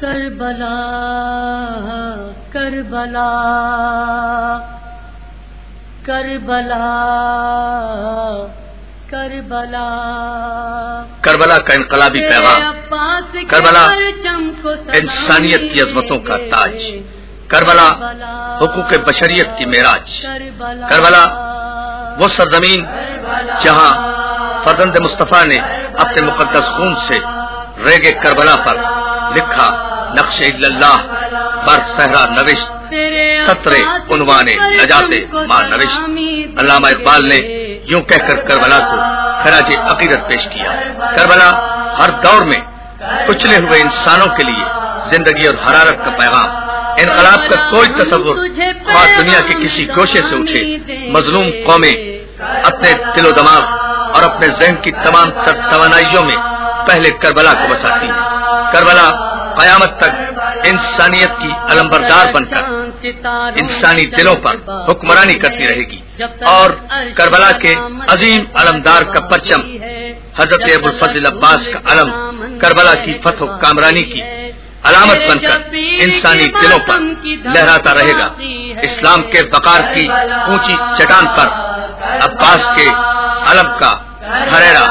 Karbala Karbala Karbala Karbala. Karbala کا انقلابی پیغام کربلا انسانیت کی عظمتوں کا تاج کربلا حقوق بشریت کی معراج کربلا وہ سرزمین جہاں فرزند مصطفیٰ نے اپنے مقدس خون سے ریگ کربلا پر لکھا نقش اللہ بر صحرا نوشت، سترے عنوان نجاتے ماں نوشت۔ علامہ اقبال نے یوں کہہ کر کربلا کو خراج عقیدت پیش کیا۔ کربلا ہر دور میں کچلے ہوئے انسانوں کے لیے زندگی اور حرارت کا پیغام، انقلاب کا کوئی تصور خواہ دنیا کے کسی گوشے سے اٹھے۔ مظلوم قومیں اپنے دل و دماغ اور اپنے ذہن کی تمام تر توانائیوں میں پہلے کربلا کو بساتی ہیں۔ کربلا قیامت تک انسانیت کی علمبردار بن کر انسانی دلوں پر حکمرانی کرتی رہے گی۔ اور کربلا کے عظیم علمدار کا پرچم حضرت ابو الفضل عباس کا علم کربلا کی فتح و کامرانی کی علامت بن کر انسانی دلوں پر لہراتا رہے گا۔ اسلام کے بقار کی اونچی چٹان پر عباس کے علم کا ہریرا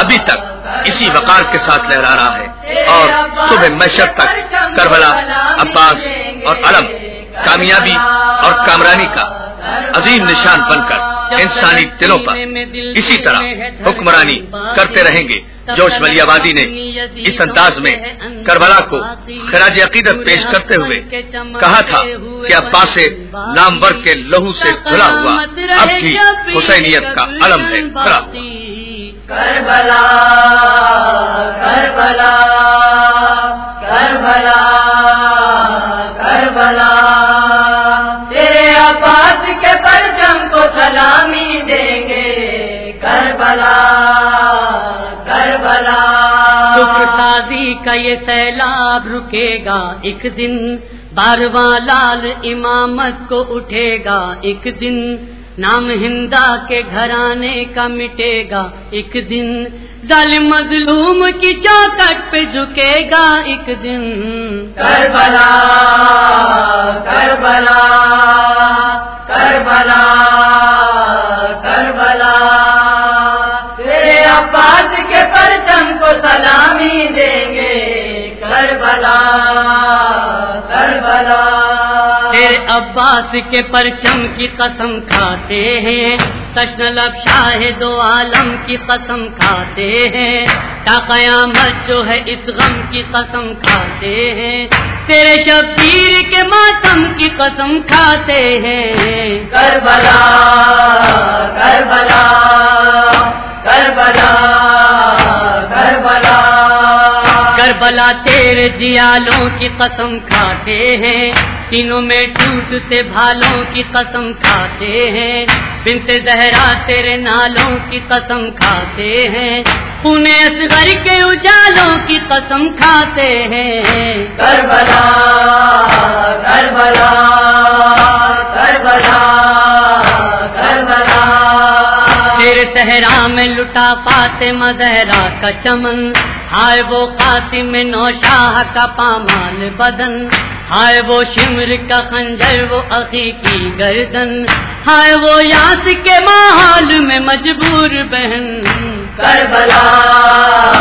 ابھی تک اسی وقار کے ساتھ لہرا رہا ہے اور صبح میشر تک کربلا، عباس اور علم، کامیابی اور کامرانی کا عظیم نشان بن کر انسانی دلوں پر اسی طرح حکمرانی کرتے رہیں گے۔ جوش ملی آبادی نے اس انداز میں کربلا کو خراج عقیدت پیش کرتے ہوئے کہا تھا کہ عباس نامور کے لہو سے دھلا ہوا اب بھی حسینیت کا علم ہے۔ کھڑا کربلا کربلا کربلا کربلا. تیرے عباس کے پرچم کو سلامی دیں گے. کربلا کربلا. سازی کا یہ سیلاب رکے گا ایک دن بارواں لال امامت کو اٹھے گا. ایک دن نام ہندا کے گھرانے کا مٹے گا ایک دن ظالم مظلوم کی چوکٹ پہ جھکے گا ایک دن کربلا کربلا کربلا کربلا۔ تیرے عباس کے پرچم کو سلامی دیں گے، کربلا کربلا۔ عباس کے پرچم کی قسم کھاتے ہیں۔ کشن لب شاہ دو عالم کی قسم کھاتے ہیں۔ تا قیامت جو ہے اس غم کی قسم کھاتے ہیں۔ تیرے شبیر کے ماتم کی قسم کھاتے ہیں۔ Karbala Karbala Karbala Karbala. Karbala تیرے جیالوں کی قسم کھاتے ہیں۔ تینوں میں ٹوٹتے بھالوں کی قسم کھاتے ہیں۔ بنت زہرا تیرے نالوں کی قسم کھاتے ہیں۔ پونے اصغر کے اجالوں کی قسم کھاتے ہیں۔ Karbala Karbala Karbala Karbala. تیرے تہرا میں لٹا پاتے مدہرا کا چمن۔ ہائے وہ قاسم نوشاہ کا پامال بدن۔ ہائے وہ شمر کا خنجر، وہ عقی کی گردن۔ ہائے وہ یاس کے ماحول میں مجبور بہن۔ کربلا کربلا۔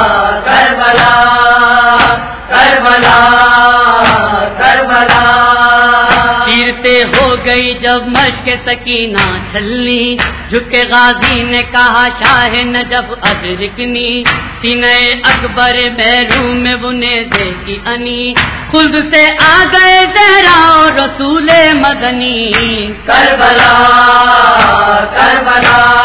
گئی جب مشق سکینہ چھلنی، جھکے غازی نے کہا، شاہ نجف ادرکنی سینے اکبر بیرو میں بنے دے کی انی۔ خود سے آ گئے زہرا رسول مدنی۔ کربلا کربلا۔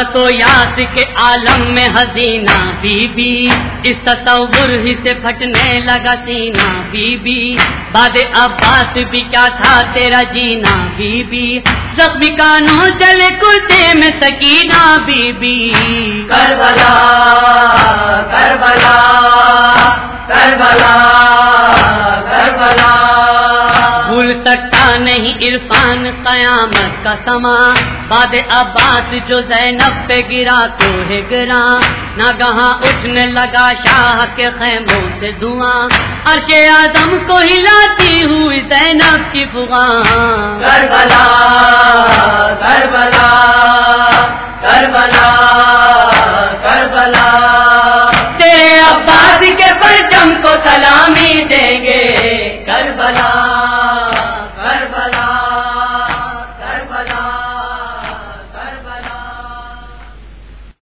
حسرت و یاس کے عالم میں حسینہ بی بی اس تصور ہی سے پھٹنے لگا سینا بی بی باد عباس بھی کیا تھا تیرا جینا بی بی زخمی کانوں چلے کرتے میں Sakina Bibi Bibi Karbala Karbala Karbala Karbala. بھول سکتا نہیں نہیں عرفان قیامت کا سما باد عباس جو زینب پہ گرا تو ہے گرا نہ کہاں اٹھنے لگا شاہ کے خیموں سے دھواں۔ عرش اعظم کو ہلاتی ہوئی زینب کی فغاں